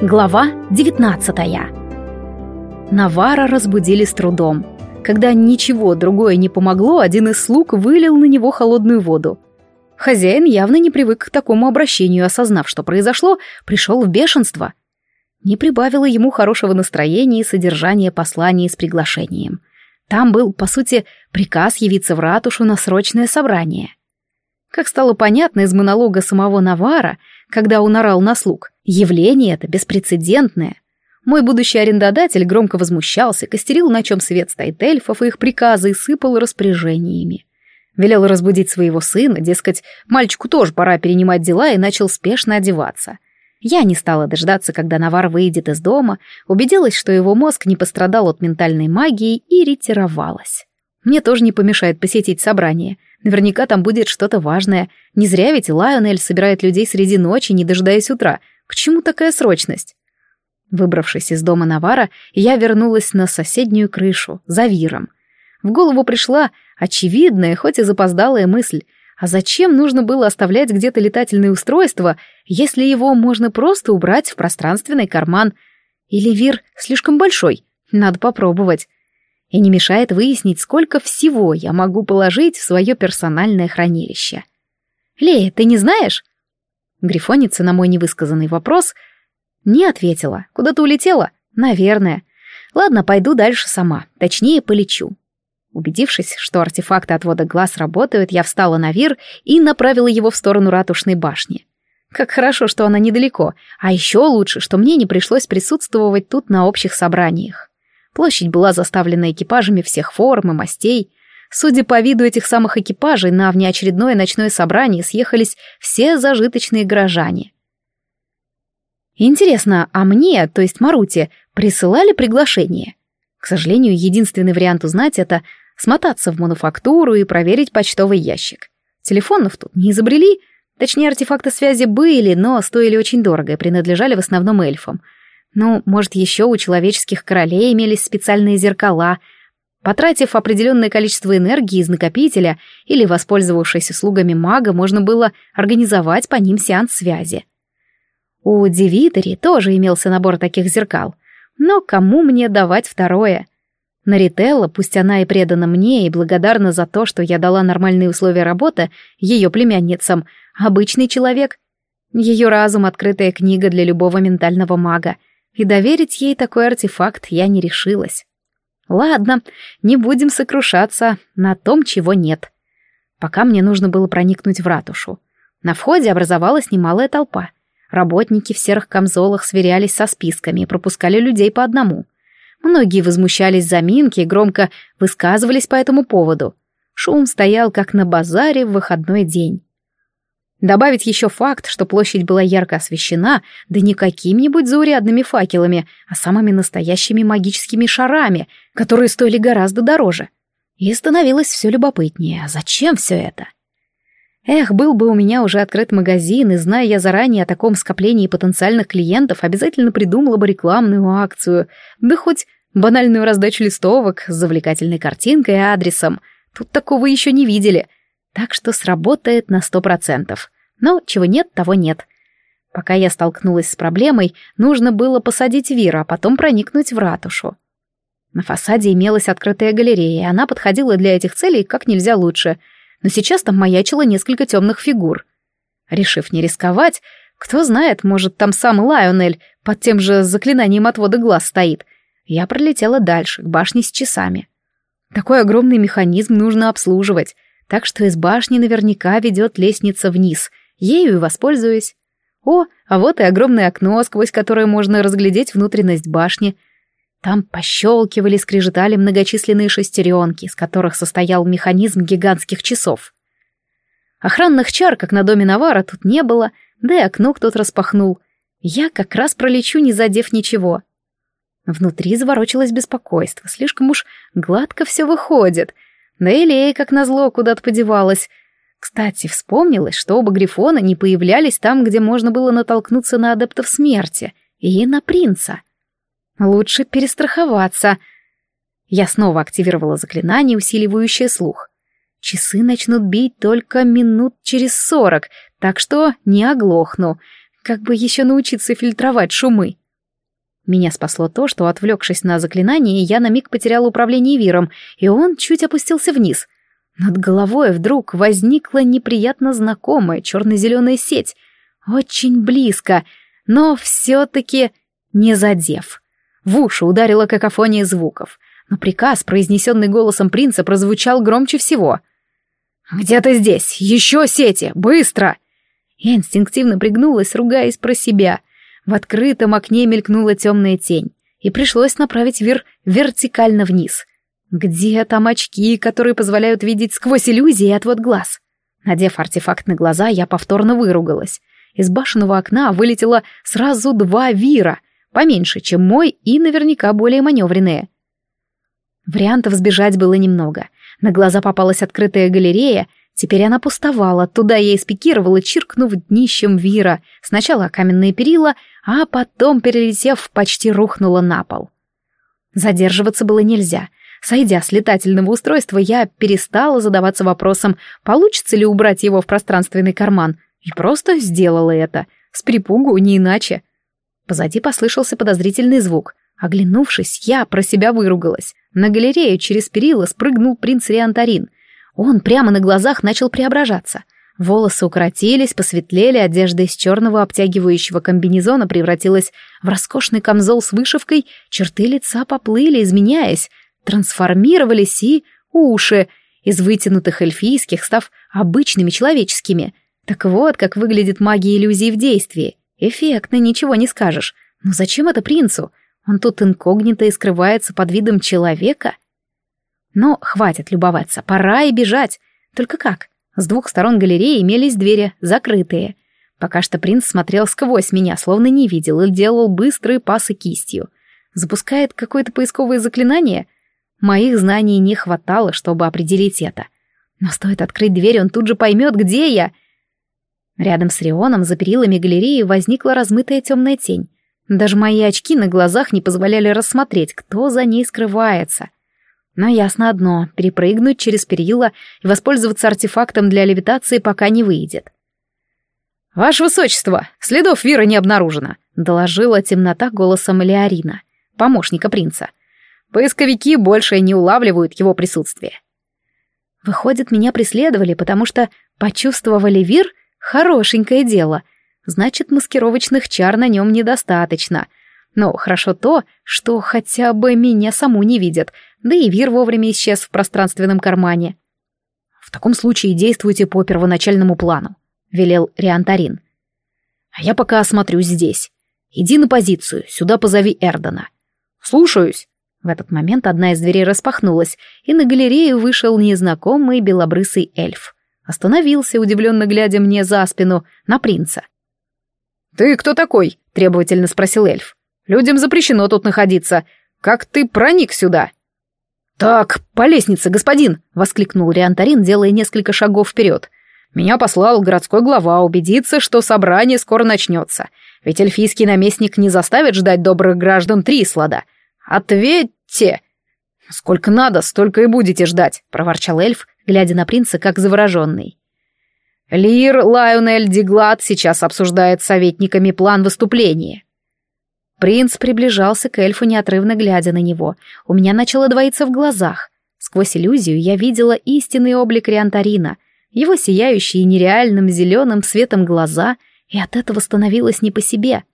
Глава 19 Навара разбудили с трудом. Когда ничего другое не помогло, один из слуг вылил на него холодную воду. Хозяин явно не привык к такому обращению, осознав, что произошло, пришел в бешенство. Не прибавило ему хорошего настроения и содержания послания с приглашением. Там был, по сути, приказ явиться в ратушу на срочное собрание. Как стало понятно из монолога самого Навара, когда он орал на слуг, явление это беспрецедентное. Мой будущий арендодатель громко возмущался, костерил, на чем свет стоит эльфов и их приказы, и сыпал распоряжениями. Велел разбудить своего сына, дескать, мальчику тоже пора перенимать дела, и начал спешно одеваться. Я не стала дождаться, когда Навар выйдет из дома, убедилась, что его мозг не пострадал от ментальной магии и ретировалась. Мне тоже не помешает посетить собрание — Наверняка там будет что-то важное. Не зря ведь Лайонель собирает людей среди ночи, не дожидаясь утра. К чему такая срочность? Выбравшись из дома Навара, я вернулась на соседнюю крышу, за Виром. В голову пришла очевидная, хоть и запоздалая мысль. А зачем нужно было оставлять где-то летательное устройство, если его можно просто убрать в пространственный карман? Или Вир слишком большой? Надо попробовать и не мешает выяснить, сколько всего я могу положить в свое персональное хранилище. «Лея, ты не знаешь?» Грифоница на мой невысказанный вопрос не ответила. Куда-то улетела? Наверное. Ладно, пойду дальше сама. Точнее, полечу. Убедившись, что артефакты отвода глаз работают, я встала на вир и направила его в сторону ратушной башни. Как хорошо, что она недалеко, а еще лучше, что мне не пришлось присутствовать тут на общих собраниях. Площадь была заставлена экипажами всех форм и мастей. Судя по виду этих самых экипажей, на внеочередное ночное собрание съехались все зажиточные горожане. Интересно, а мне, то есть Маруте, присылали приглашение? К сожалению, единственный вариант узнать это — смотаться в мануфактуру и проверить почтовый ящик. Телефонов тут не изобрели, точнее, артефакты связи были, но стоили очень дорого и принадлежали в основном эльфам — ну, может, еще у человеческих королей имелись специальные зеркала. Потратив определенное количество энергии из накопителя или воспользовавшись услугами мага, можно было организовать по ним сеанс связи. У Девитери тоже имелся набор таких зеркал. Но кому мне давать второе? Нарителла, пусть она и предана мне и благодарна за то, что я дала нормальные условия работы ее племянницам, обычный человек. Ее разум — открытая книга для любого ментального мага — и доверить ей такой артефакт я не решилась. Ладно, не будем сокрушаться на том, чего нет. Пока мне нужно было проникнуть в ратушу. На входе образовалась немалая толпа. Работники в серых камзолах сверялись со списками и пропускали людей по одному. Многие возмущались заминки и громко высказывались по этому поводу. Шум стоял, как на базаре в выходной день. Добавить еще факт, что площадь была ярко освещена, да не какими-нибудь заурядными факелами, а самыми настоящими магическими шарами, которые стоили гораздо дороже. И становилось все любопытнее. Зачем все это? Эх, был бы у меня уже открыт магазин, и зная я заранее о таком скоплении потенциальных клиентов, обязательно придумала бы рекламную акцию, да хоть банальную раздачу листовок с завлекательной картинкой и адресом. Тут такого еще не видели — так что сработает на сто процентов. Но чего нет, того нет. Пока я столкнулась с проблемой, нужно было посадить Вира, а потом проникнуть в ратушу. На фасаде имелась открытая галерея, и она подходила для этих целей как нельзя лучше. Но сейчас там маячило несколько темных фигур. Решив не рисковать, кто знает, может, там сам Лайонель под тем же заклинанием отвода глаз стоит. Я пролетела дальше, к башне с часами. Такой огромный механизм нужно обслуживать — так что из башни наверняка ведет лестница вниз, ею и воспользуюсь. О, а вот и огромное окно, сквозь которое можно разглядеть внутренность башни. Там пощелкивали, скрежетали многочисленные шестеренки, из которых состоял механизм гигантских часов. Охранных чар, как на доме Навара, тут не было, да и окно кто-то распахнул. Я как раз пролечу, не задев ничего. Внутри заворочилось беспокойство, слишком уж гладко все выходит — да и Лея, как назло, куда-то подевалась. Кстати, вспомнилось, что оба Грифона не появлялись там, где можно было натолкнуться на адептов смерти и на принца. Лучше перестраховаться. Я снова активировала заклинание, усиливающее слух. Часы начнут бить только минут через сорок, так что не оглохну. Как бы еще научиться фильтровать шумы. Меня спасло то, что, отвлекшись на заклинание, я на миг потеряла управление виром, и он чуть опустился вниз. Над головой вдруг возникла неприятно знакомая черно-зеленая сеть. Очень близко, но все-таки не задев. В уши ударила какофония звуков, но приказ, произнесенный голосом принца, прозвучал громче всего. «Где-то здесь! Еще сети! Быстро!» Я инстинктивно пригнулась, ругаясь про себя. В открытом окне мелькнула темная тень, и пришлось направить вир вертикально вниз. Где там очки, которые позволяют видеть сквозь иллюзии и отвод глаз? Надев артефакт на глаза, я повторно выругалась. Из башенного окна вылетело сразу два вира, поменьше, чем мой, и наверняка более маневренные. Вариантов сбежать было немного. На глаза попалась открытая галерея, Теперь она пустовала, туда я и спикировала, чиркнув днищем вира, сначала каменные перила, а потом, перелетев, почти рухнула на пол. Задерживаться было нельзя. Сойдя с летательного устройства, я перестала задаваться вопросом, получится ли убрать его в пространственный карман, и просто сделала это, с припугу не иначе. Позади послышался подозрительный звук. Оглянувшись, я про себя выругалась. На галерею через перила спрыгнул принц Риантарин — он прямо на глазах начал преображаться. Волосы укоротились, посветлели, одежда из черного обтягивающего комбинезона превратилась в роскошный камзол с вышивкой, черты лица поплыли, изменяясь, трансформировались и уши, из вытянутых эльфийских, став обычными человеческими. Так вот, как выглядит магия иллюзий в действии. Эффектно, ничего не скажешь. Но зачем это принцу? Он тут инкогнито и скрывается под видом человека — но хватит любоваться, пора и бежать. Только как? С двух сторон галереи имелись двери, закрытые. Пока что принц смотрел сквозь меня, словно не видел, и делал быстрые пасы кистью. Запускает какое-то поисковое заклинание? Моих знаний не хватало, чтобы определить это. Но стоит открыть дверь, он тут же поймет, где я. Рядом с Рионом за перилами галереи возникла размытая темная тень. Даже мои очки на глазах не позволяли рассмотреть, кто за ней скрывается. Но ясно одно — перепрыгнуть через перила и воспользоваться артефактом для левитации пока не выйдет. «Ваше высочество, следов Вира не обнаружено», — доложила темнота голосом Леорина, помощника принца. «Поисковики больше не улавливают его присутствие». Выходит, меня преследовали, потому что почувствовали Вир — хорошенькое дело. Значит, маскировочных чар на нем недостаточно. Но хорошо то, что хотя бы меня саму не видят — да и Вир вовремя исчез в пространственном кармане. «В таком случае действуйте по первоначальному плану», — велел Риантарин. «А я пока осмотрюсь здесь. Иди на позицию, сюда позови Эрдона». «Слушаюсь». В этот момент одна из дверей распахнулась, и на галерею вышел незнакомый белобрысый эльф. Остановился, удивленно глядя мне за спину, на принца. «Ты кто такой?» — требовательно спросил эльф. «Людям запрещено тут находиться. Как ты проник сюда?» «Так, по лестнице, господин!» — воскликнул Риантарин, делая несколько шагов вперед. «Меня послал городской глава убедиться, что собрание скоро начнется. Ведь эльфийский наместник не заставит ждать добрых граждан Трислада. Ответьте!» «Сколько надо, столько и будете ждать», — проворчал эльф, глядя на принца как завороженный. «Лир Лайонель Диглад сейчас обсуждает с советниками план выступления. Принц приближался к эльфу, неотрывно глядя на него. У меня начало двоиться в глазах. Сквозь иллюзию я видела истинный облик Риантарина, его сияющие нереальным зеленым светом глаза, и от этого становилось не по себе.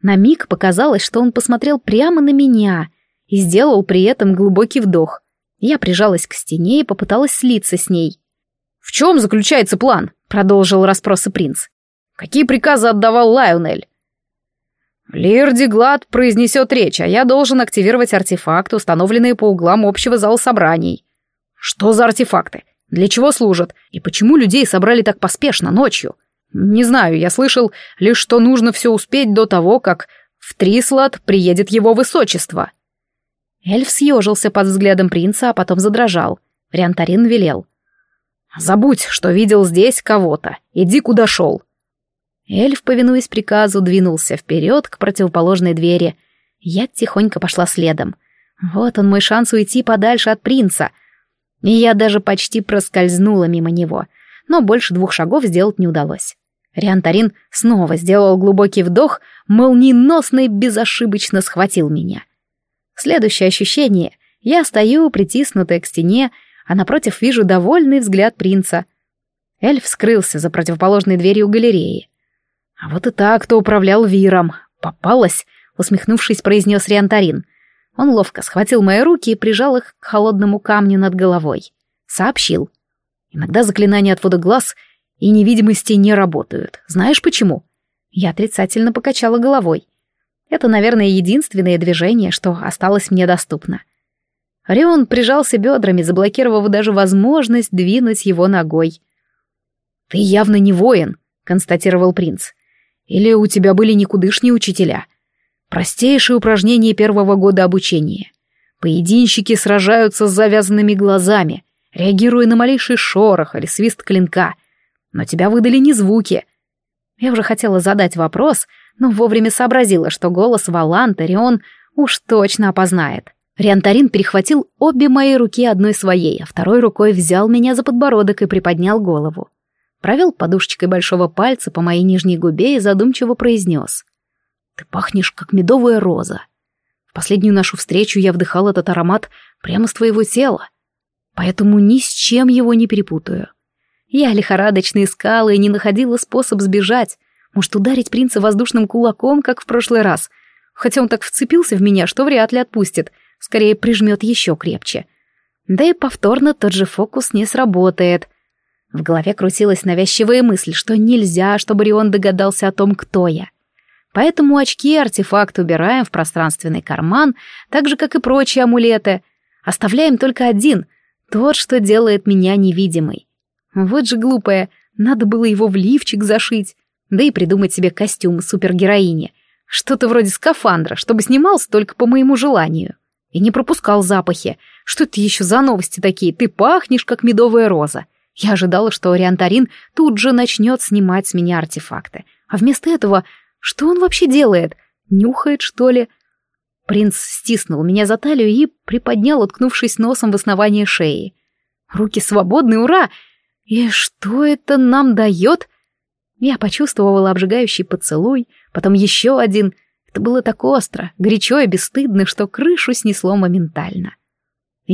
На миг показалось, что он посмотрел прямо на меня и сделал при этом глубокий вдох. Я прижалась к стене и попыталась слиться с ней. «В чем заключается план?» — продолжил расспросы принц. «Какие приказы отдавал Лайонель?» Лирди Глад произнесет речь, а я должен активировать артефакты, установленные по углам общего зала собраний. Что за артефакты? Для чего служат? И почему людей собрали так поспешно, ночью? Не знаю, я слышал лишь, что нужно все успеть до того, как в Трислад приедет его высочество. Эльф съежился под взглядом принца, а потом задрожал. Риантарин велел. «Забудь, что видел здесь кого-то. Иди, куда шел. Эльф, повинуясь приказу, двинулся вперед к противоположной двери. Я тихонько пошла следом. Вот он мой шанс уйти подальше от принца. И я даже почти проскользнула мимо него, но больше двух шагов сделать не удалось. Риантарин снова сделал глубокий вдох, молниеносно и безошибочно схватил меня. Следующее ощущение — я стою, притиснутая к стене, а напротив вижу довольный взгляд принца. Эльф скрылся за противоположной дверью галереи. А вот и та, кто управлял Виром. Попалась, усмехнувшись, произнес Риантарин. Он ловко схватил мои руки и прижал их к холодному камню над головой. Сообщил. Иногда заклинания отвода глаз и невидимости не работают. Знаешь почему? Я отрицательно покачала головой. Это, наверное, единственное движение, что осталось мне доступно. Рион прижался бедрами, заблокировав даже возможность двинуть его ногой. «Ты явно не воин», — констатировал принц. Или у тебя были никудышние учителя? Простейшие упражнения первого года обучения. Поединщики сражаются с завязанными глазами, реагируя на малейший шорох или свист клинка. Но тебя выдали не звуки. Я уже хотела задать вопрос, но вовремя сообразила, что голос Валанта Рион уж точно опознает. Риантарин перехватил обе мои руки одной своей, а второй рукой взял меня за подбородок и приподнял голову провел подушечкой большого пальца по моей нижней губе и задумчиво произнес. «Ты пахнешь, как медовая роза. В последнюю нашу встречу я вдыхал этот аромат прямо с твоего тела, поэтому ни с чем его не перепутаю. Я лихорадочно искала и не находила способ сбежать. Может, ударить принца воздушным кулаком, как в прошлый раз, хотя он так вцепился в меня, что вряд ли отпустит, скорее прижмет еще крепче. Да и повторно тот же фокус не сработает. В голове крутилась навязчивая мысль, что нельзя, чтобы Рион догадался о том, кто я. Поэтому очки и артефакт убираем в пространственный карман, так же, как и прочие амулеты. Оставляем только один, тот, что делает меня невидимой. Вот же глупая, надо было его в лифчик зашить, да и придумать себе костюм супергероини. Что-то вроде скафандра, чтобы снимался только по моему желанию. И не пропускал запахи. Что это еще за новости такие? Ты пахнешь, как медовая роза. Я ожидала, что Ориантарин тут же начнет снимать с меня артефакты. А вместо этого, что он вообще делает? Нюхает, что ли? Принц стиснул меня за талию и приподнял, уткнувшись носом в основание шеи. Руки свободны, ура! И что это нам дает? Я почувствовала обжигающий поцелуй, потом еще один. Это было так остро, горячо и бесстыдно, что крышу снесло моментально.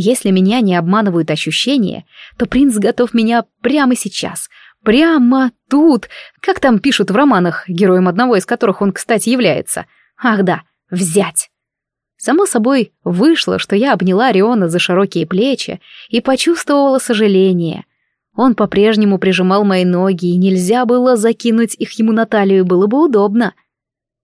Если меня не обманывают ощущения, то принц готов меня прямо сейчас, прямо тут, как там пишут в романах, героем одного из которых он, кстати, является. Ах да, взять. Само собой, вышло, что я обняла Риона за широкие плечи и почувствовала сожаление. Он по-прежнему прижимал мои ноги, и нельзя было закинуть их ему на талию, было бы удобно.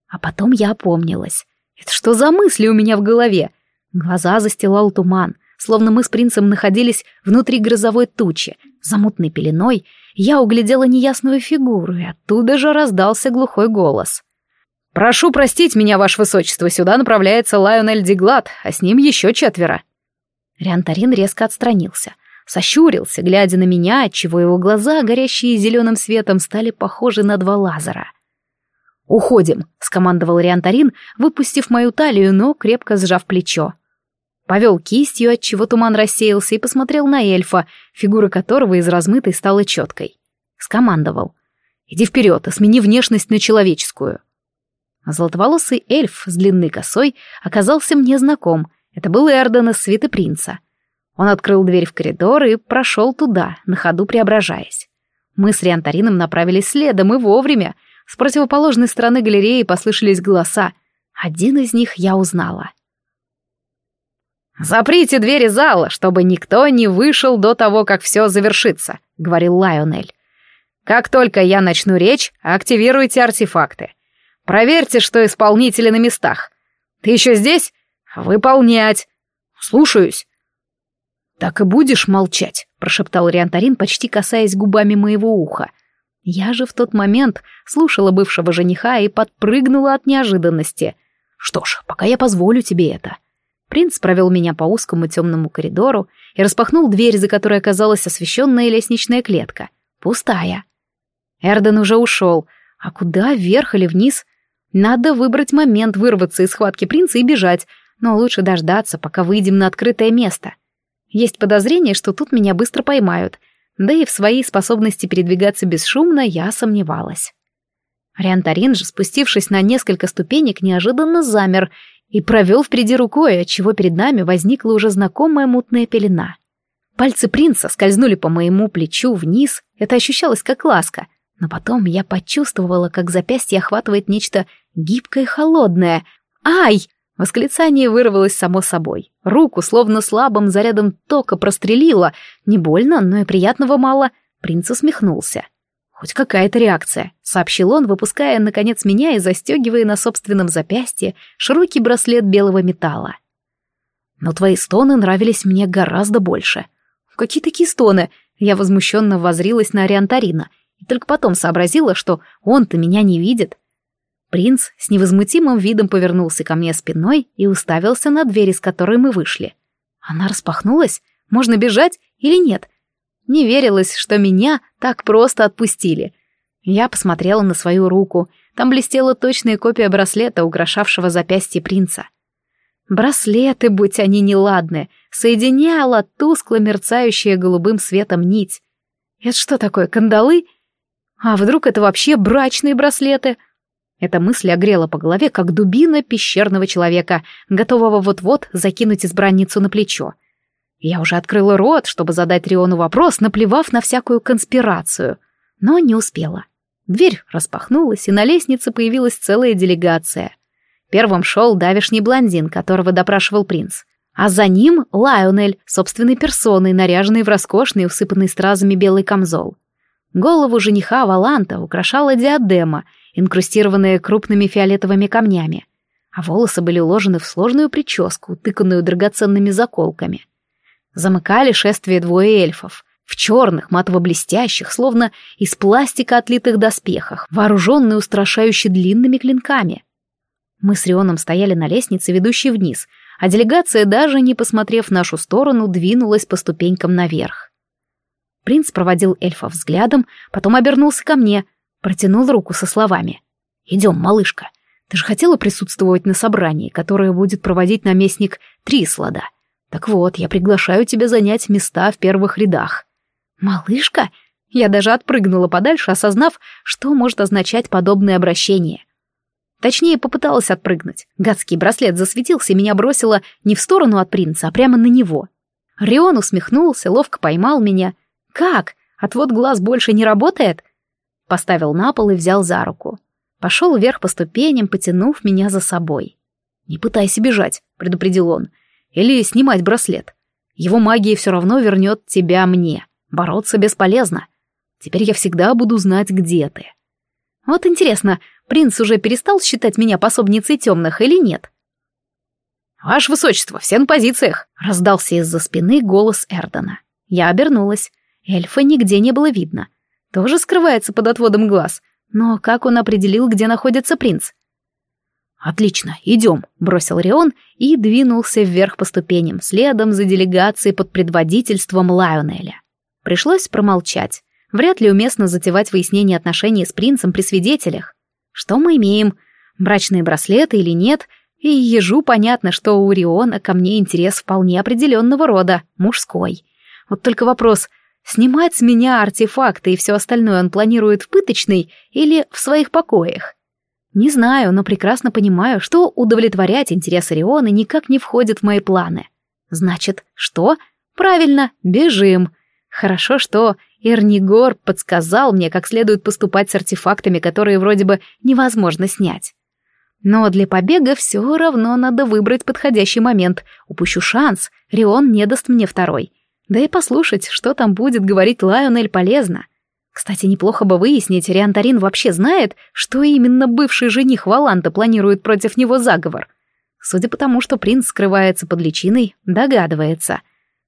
А потом я опомнилась. Это что за мысли у меня в голове? Глаза застилал туман, Словно мы с принцем находились внутри грозовой тучи, замутной пеленой, я углядела неясную фигуру, и оттуда же раздался глухой голос. «Прошу простить меня, ваше высочество, сюда направляется Лайонель Диглад, а с ним еще четверо». Риантарин резко отстранился, сощурился, глядя на меня, отчего его глаза, горящие зеленым светом, стали похожи на два лазера. «Уходим», — скомандовал Риантарин, выпустив мою талию, но крепко сжав плечо. Повел кистью, отчего туман рассеялся, и посмотрел на эльфа, фигура которого из размытой стала четкой. Скомандовал. «Иди вперед, и смени внешность на человеческую». А золотоволосый эльф с длинной косой оказался мне знаком. Это был Эрден из свиты принца. Он открыл дверь в коридор и прошел туда, на ходу преображаясь. Мы с Риантарином направились следом и вовремя. С противоположной стороны галереи послышались голоса. Один из них я узнала — «Заприте двери зала, чтобы никто не вышел до того, как все завершится», — говорил Лайонель. «Как только я начну речь, активируйте артефакты. Проверьте, что исполнители на местах. Ты еще здесь? Выполнять. Слушаюсь». «Так и будешь молчать», — прошептал Риантарин, почти касаясь губами моего уха. Я же в тот момент слушала бывшего жениха и подпрыгнула от неожиданности. «Что ж, пока я позволю тебе это». Принц провел меня по узкому темному коридору и распахнул дверь, за которой оказалась освещенная лестничная клетка. Пустая. Эрден уже ушел. А куда, вверх или вниз? Надо выбрать момент вырваться из схватки принца и бежать, но лучше дождаться, пока выйдем на открытое место. Есть подозрение, что тут меня быстро поймают, да и в своей способности передвигаться бесшумно я сомневалась. Риантарин же, спустившись на несколько ступенек, неожиданно замер и провел впереди рукой, отчего перед нами возникла уже знакомая мутная пелена. Пальцы принца скользнули по моему плечу вниз, это ощущалось как ласка, но потом я почувствовала, как запястье охватывает нечто гибкое и холодное. «Ай!» Восклицание вырвалось само собой. Руку, словно слабым зарядом тока, прострелило. Не больно, но и приятного мало. Принц усмехнулся. «Хоть какая-то реакция», — сообщил он, выпуская, наконец, меня и застегивая на собственном запястье широкий браслет белого металла. «Но твои стоны нравились мне гораздо больше». «Какие такие стоны?» Я возмущенно возрилась на Ориантарина и только потом сообразила, что он-то меня не видит. Принц с невозмутимым видом повернулся ко мне спиной и уставился на дверь, из которой мы вышли. Она распахнулась? Можно бежать или нет? Не верилось, что меня так просто отпустили. Я посмотрела на свою руку. Там блестела точная копия браслета, украшавшего запястье принца. Браслеты, будь они неладны, соединяла тускло мерцающая голубым светом нить. Это что такое, кандалы? А вдруг это вообще брачные браслеты? Эта мысль огрела по голове, как дубина пещерного человека, готового вот-вот закинуть избранницу на плечо. Я уже открыла рот, чтобы задать Риону вопрос, наплевав на всякую конспирацию, но не успела. Дверь распахнулась, и на лестнице появилась целая делегация. Первым шел давишний блондин, которого допрашивал принц. А за ним Лайонель, собственной персоной, наряженный в роскошный, усыпанный стразами белый камзол. Голову жениха Валанта украшала диадема — инкрустированные крупными фиолетовыми камнями, а волосы были уложены в сложную прическу, утыканную драгоценными заколками. Замыкали шествие двое эльфов, в черных, матово-блестящих, словно из пластика отлитых доспехах, вооруженные устрашающе длинными клинками. Мы с Рионом стояли на лестнице, ведущей вниз, а делегация, даже не посмотрев в нашу сторону, двинулась по ступенькам наверх. Принц проводил эльфа взглядом, потом обернулся ко мне, Протянул руку со словами. «Идем, малышка. Ты же хотела присутствовать на собрании, которое будет проводить наместник Трислада. Так вот, я приглашаю тебя занять места в первых рядах». «Малышка?» Я даже отпрыгнула подальше, осознав, что может означать подобное обращение. Точнее, попыталась отпрыгнуть. Гадский браслет засветился и меня бросило не в сторону от принца, а прямо на него. Рион усмехнулся, ловко поймал меня. «Как? Отвод глаз больше не работает?» Поставил на пол и взял за руку. Пошел вверх по ступеням, потянув меня за собой. «Не пытайся бежать», — предупредил он. «Или снимать браслет. Его магия все равно вернет тебя мне. Бороться бесполезно. Теперь я всегда буду знать, где ты». Вот интересно, принц уже перестал считать меня пособницей темных или нет? «Ваше высочество, все на позициях!» — раздался из-за спины голос Эрдона. Я обернулась. Эльфа нигде не было видно тоже скрывается под отводом глаз. Но как он определил, где находится принц? «Отлично, идем», — бросил Рион и двинулся вверх по ступеням, следом за делегацией под предводительством Лайонеля. Пришлось промолчать. Вряд ли уместно затевать выяснение отношений с принцем при свидетелях. Что мы имеем? Брачные браслеты или нет? И ежу понятно, что у Риона ко мне интерес вполне определенного рода, мужской. Вот только вопрос — Снимать с меня артефакты и все остальное он планирует в пыточной или в своих покоях. Не знаю, но прекрасно понимаю, что удовлетворять интерес Ориона никак не входит в мои планы. Значит, что? Правильно, бежим. Хорошо, что Эрнигор подсказал мне, как следует поступать с артефактами, которые вроде бы невозможно снять. Но для побега все равно надо выбрать подходящий момент. Упущу шанс, Рион не даст мне второй — да и послушать, что там будет говорить Лайонель, полезно. Кстати, неплохо бы выяснить, Риантарин вообще знает, что именно бывший жених Валанта планирует против него заговор. Судя по тому, что принц скрывается под личиной, догадывается.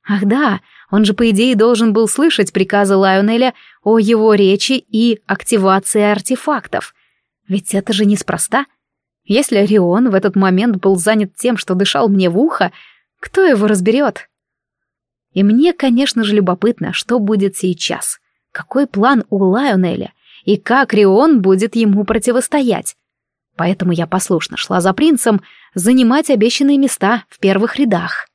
Ах да, он же, по идее, должен был слышать приказы Лайонеля о его речи и активации артефактов. Ведь это же неспроста. Если Рион в этот момент был занят тем, что дышал мне в ухо, кто его разберет? И мне, конечно же, любопытно, что будет сейчас. Какой план у Лайонеля и как Рион будет ему противостоять. Поэтому я послушно шла за принцем занимать обещанные места в первых рядах.